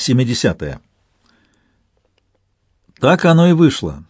70. -е. Так оно и вышло.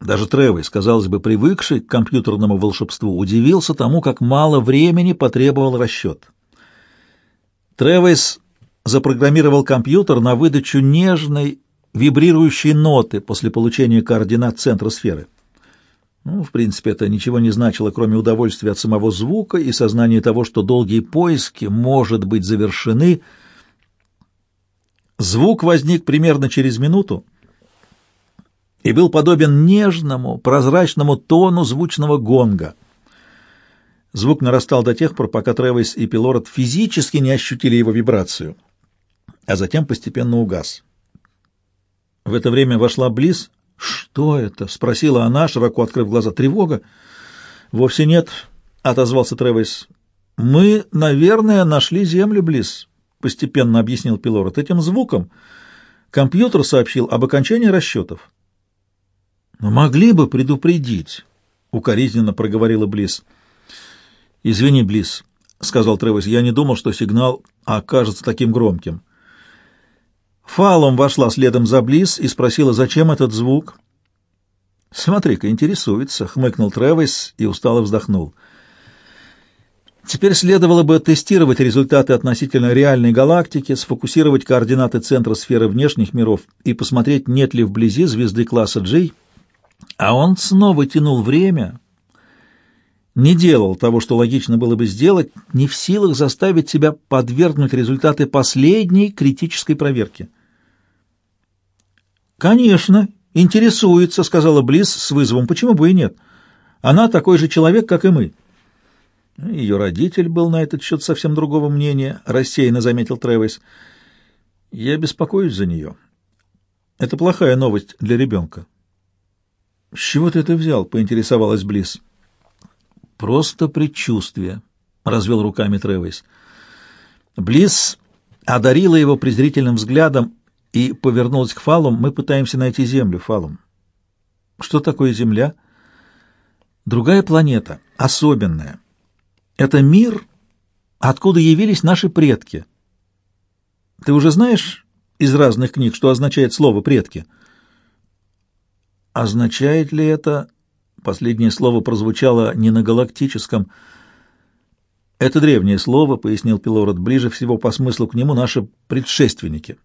Даже Тревис, казалось бы, привыкший к компьютерному волшебству, удивился тому, как мало времени потребовал расчет. Тревис запрограммировал компьютер на выдачу нежной, вибрирующей ноты после получения координат центра сферы. Ну, в принципе, это ничего не значило, кроме удовольствия от самого звука и сознания того, что долгие поиски, может быть, завершены. Звук возник примерно через минуту, и был подобен нежному, прозрачному тону звучного гонга. Звук нарастал до тех пор, пока Тревис и Пилород физически не ощутили его вибрацию, а затем постепенно угас. В это время вошла Близ. «Что это?» — спросила она, широко открыв глаза. «Тревога?» «Вовсе нет», — отозвался Тревис. «Мы, наверное, нашли землю, Близ», — постепенно объяснил Пилород. «Этим звуком компьютер сообщил об окончании расчетов». Могли бы предупредить, укоризненно проговорила Близ. Извини, Близ, сказал Тревис. Я не думал, что сигнал окажется таким громким. Фалом вошла следом за Близ и спросила, зачем этот звук. «Смотри-ка, интересуется», — хмыкнул Тревис и устало вздохнул. Теперь следовало бы тестировать результаты относительно реальной галактики, сфокусировать координаты центра сферы внешних миров и посмотреть, нет ли вблизи звезды класса J, а он снова тянул время, не делал того, что логично было бы сделать, не в силах заставить себя подвергнуть результаты последней критической проверки. «Конечно, интересуется», — сказала Близ с вызовом. «Почему бы и нет? Она такой же человек, как и мы». Ее родитель был на этот счет совсем другого мнения, рассеянно заметил Тревис. «Я беспокоюсь за нее. Это плохая новость для ребенка». «С чего ты это взял?» — поинтересовалась Близ. «Просто предчувствие», — развел руками Тревис. Близ одарила его презрительным взглядом и повернулась к Фалум. «Мы пытаемся найти Землю, Фалум». «Что такое Земля?» «Другая планета, особенная. Это мир, откуда явились наши предки. Ты уже знаешь из разных книг, что означает слово «предки»?» Означает ли это... Последнее слово прозвучало не на галактическом. Это древнее слово, пояснил Пилород, ближе всего по смыслу к нему наши предшественники.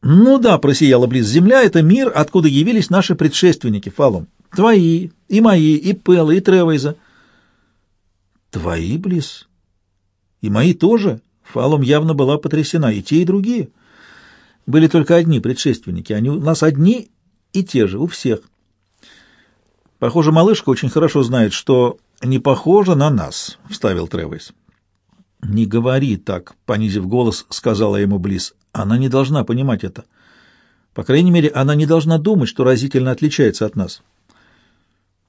Ну да, просияла близ земля, это мир, откуда явились наши предшественники, Фалум. Твои, и мои, и Пелла, и Тревейза. Твои, близ? И мои тоже? Фалум явно была потрясена, и те, и другие. Были только одни предшественники, они у нас одни и те же у всех. Похоже, малышка очень хорошо знает, что не похожа на нас, вставил Тревис. Не говори так, понизив голос, сказала ему Близ. Она не должна понимать это. По крайней мере, она не должна думать, что разительно отличается от нас.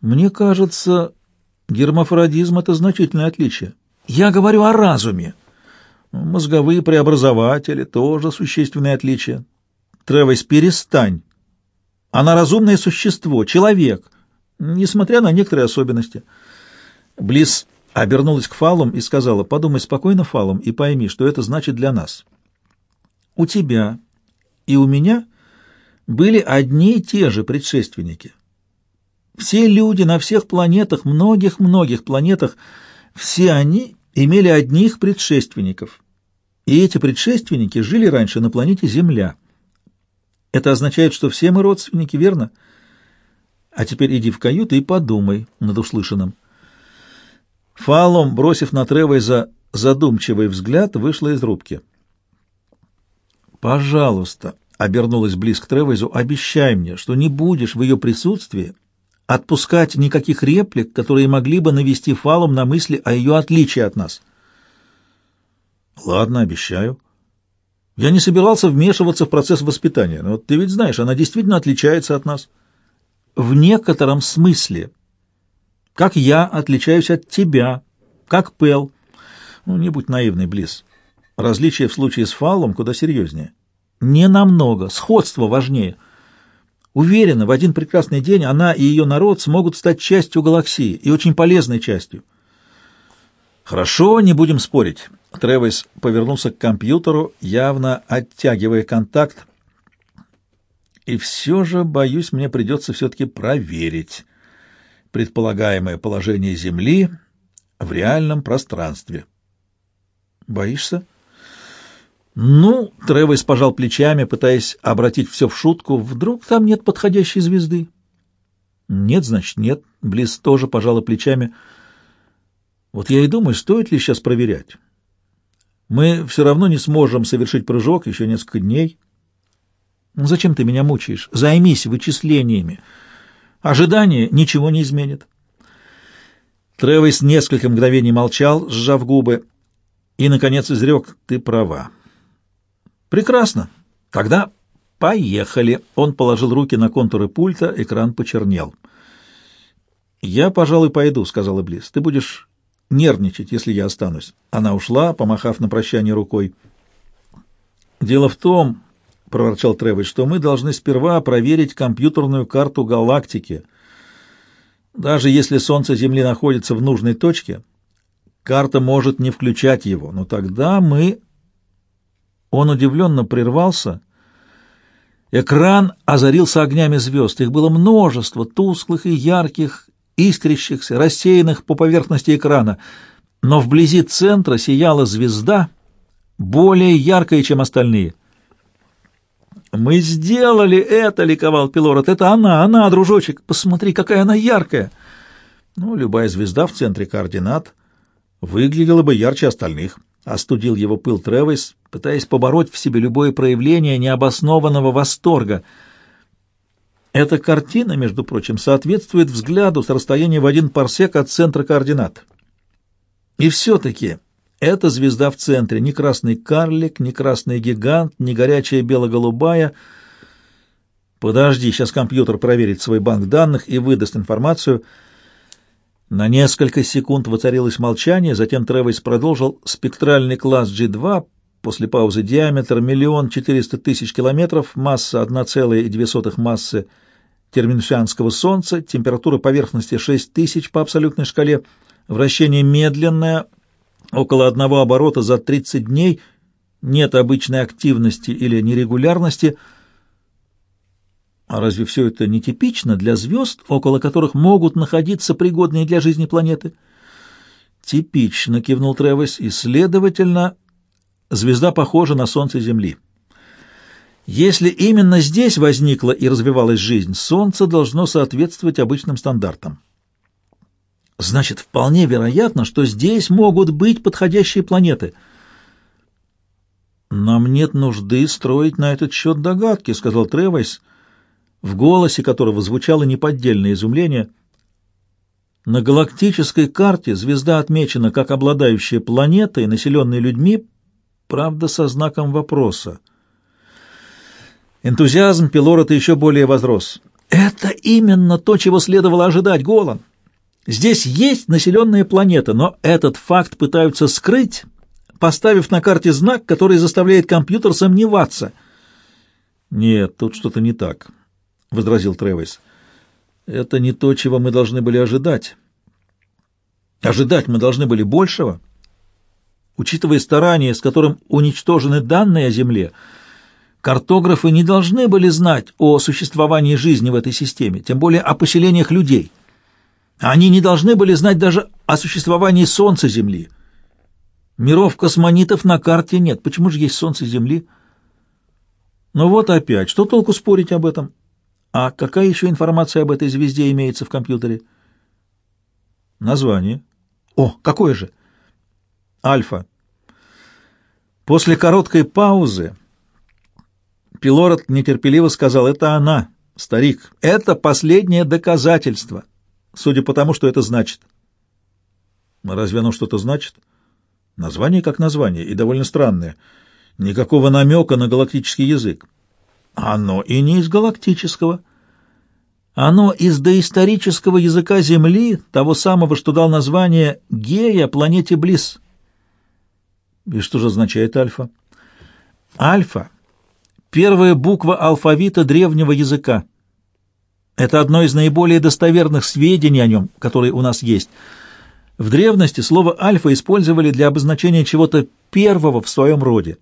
Мне кажется, гермафродизм — это значительное отличие. Я говорю о разуме. Мозговые преобразователи — тоже существенное отличие. Тревис, перестань. Она разумное существо, человек, несмотря на некоторые особенности. Близ обернулась к Фалум и сказала, подумай спокойно, Фалум, и пойми, что это значит для нас. У тебя и у меня были одни и те же предшественники. Все люди на всех планетах, многих-многих планетах, все они имели одних предшественников. И эти предшественники жили раньше на планете Земля — это означает, что все мы родственники, верно? А теперь иди в каюту и подумай над услышанным. Фалом, бросив на Тревейза задумчивый взгляд, вышла из рубки. «Пожалуйста», — обернулась близко к Тревейзу, — «обещай мне, что не будешь в ее присутствии отпускать никаких реплик, которые могли бы навести Фалом на мысли о ее отличии от нас». «Ладно, обещаю». Я не собирался вмешиваться в процесс воспитания, но ты ведь знаешь, она действительно отличается от нас. В некотором смысле. Как я отличаюсь от тебя, как Пел. Ну, не будь наивный, Близ. Различие в случае с Фаллом куда серьезнее. Не намного, сходство важнее. Уверена, в один прекрасный день она и ее народ смогут стать частью галаксии, и очень полезной частью. Хорошо, не будем спорить. Тревис повернулся к компьютеру, явно оттягивая контакт. И все же, боюсь, мне придется все-таки проверить предполагаемое положение Земли в реальном пространстве. Боишься? Ну, Тревис пожал плечами, пытаясь обратить все в шутку. Вдруг там нет подходящей звезды? Нет, значит, нет. Близ тоже пожала плечами. Вот я и думаю, стоит ли сейчас проверять. Мы все равно не сможем совершить прыжок еще несколько дней. Ну, зачем ты меня мучаешь? Займись вычислениями. Ожидание ничего не изменит. Тревис несколько мгновений молчал, сжав губы, и, наконец, изрек, ты права. Прекрасно. Тогда поехали. Он положил руки на контуры пульта, экран почернел. Я, пожалуй, пойду, сказала Близ. Ты будешь нервничать, если я останусь. Она ушла, помахав на прощание рукой. Дело в том, проворчал Тревис, что мы должны сперва проверить компьютерную карту галактики. Даже если Солнце Земли находится в нужной точке, карта может не включать его, но тогда мы... Он удивленно прервался. Экран озарился огнями звезд. Их было множество, тусклых и ярких, искрящихся, рассеянных по поверхности экрана, но вблизи центра сияла звезда, более яркая, чем остальные. «Мы сделали это!» — ликовал Пилород. «Это она, она, дружочек! Посмотри, какая она яркая!» Ну, любая звезда в центре координат выглядела бы ярче остальных. Остудил его пыл Тревис, пытаясь побороть в себе любое проявление необоснованного восторга — эта картина, между прочим, соответствует взгляду с расстояния в один парсек от центра координат. И все-таки эта звезда в центре, ни красный карлик, ни красный гигант, ни горячая бело-голубая. Подожди, сейчас компьютер проверит свой банк данных и выдаст информацию. На несколько секунд воцарилось молчание, затем Тревис продолжил спектральный класс G2, после паузы диаметр миллион четыреста тысяч километров, масса 1,2 массы терминусианского Солнца, температура поверхности 6000 по абсолютной шкале, вращение медленное, около одного оборота за 30 дней, нет обычной активности или нерегулярности. А разве все это не типично для звезд, около которых могут находиться пригодные для жизни планеты? Типично, кивнул Тревис, и, следовательно, звезда похожа на Солнце Земли. Если именно здесь возникла и развивалась жизнь, Солнце должно соответствовать обычным стандартам. Значит, вполне вероятно, что здесь могут быть подходящие планеты. «Нам нет нужды строить на этот счет догадки», — сказал Тревайс, в голосе которого звучало неподдельное изумление. «На галактической карте звезда отмечена как обладающая планетой, населенной людьми, правда, со знаком вопроса. Энтузиазм Пилорота еще более возрос. «Это именно то, чего следовало ожидать, Голан. Здесь есть населенная планета, но этот факт пытаются скрыть, поставив на карте знак, который заставляет компьютер сомневаться». «Нет, тут что-то не так», — возразил Тревис. «Это не то, чего мы должны были ожидать. Ожидать мы должны были большего. Учитывая старания, с которым уничтожены данные о Земле, — Картографы не должны были знать о существовании жизни в этой системе, тем более о поселениях людей. Они не должны были знать даже о существовании Солнца Земли. Миров космонитов на карте нет. Почему же есть Солнце Земли? Ну вот опять, что толку спорить об этом? А какая еще информация об этой звезде имеется в компьютере? Название. О, какое же? Альфа. После короткой паузы Пилород нетерпеливо сказал, «Это она, старик. Это последнее доказательство, судя по тому, что это значит». «Разве оно что-то значит?» «Название как название, и довольно странное. Никакого намека на галактический язык». «Оно и не из галактического». Оно из доисторического языка Земли, того самого, что дал название Гея планете Близ. И что же означает альфа? Альфа Первая буква алфавита древнего языка. Это одно из наиболее достоверных сведений о нем, которые у нас есть. В древности слово «альфа» использовали для обозначения чего-то первого в своем роде.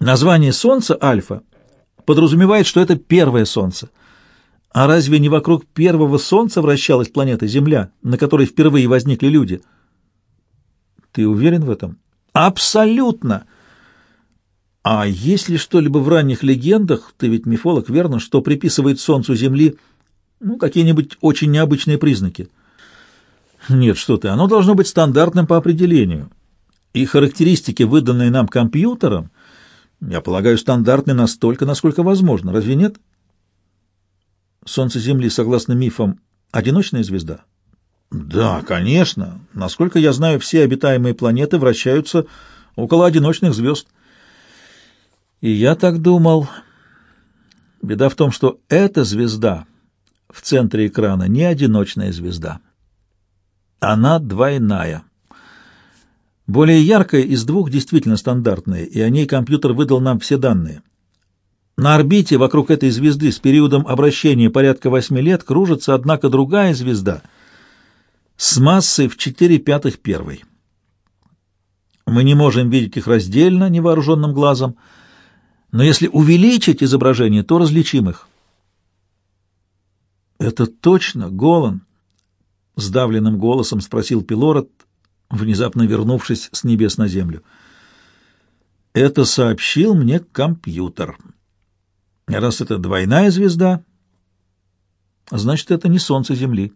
Название Солнца «альфа» подразумевает, что это первое Солнце. А разве не вокруг первого Солнца вращалась планета Земля, на которой впервые возникли люди? Ты уверен в этом? Абсолютно! А есть ли что-либо в ранних легендах, ты ведь мифолог, верно, что приписывает Солнцу Земли ну, какие-нибудь очень необычные признаки? Нет, что ты, оно должно быть стандартным по определению. И характеристики, выданные нам компьютером, я полагаю, стандартны настолько, насколько возможно. Разве нет? Солнце Земли, согласно мифам, одиночная звезда? Да, конечно. Насколько я знаю, все обитаемые планеты вращаются около одиночных звезд. И я так думал. Беда в том, что эта звезда в центре экрана не одиночная звезда. Она двойная. Более яркая из двух действительно стандартная, и о ней компьютер выдал нам все данные. На орбите вокруг этой звезды с периодом обращения порядка 8 лет кружится, однако, другая звезда с массой в 4 пятых первой. Мы не можем видеть их раздельно невооруженным глазом, но если увеличить изображение, то различим их. «Это точно, Голан?» — сдавленным голосом спросил Пилород, внезапно вернувшись с небес на землю. «Это сообщил мне компьютер. Раз это двойная звезда, значит, это не Солнце Земли».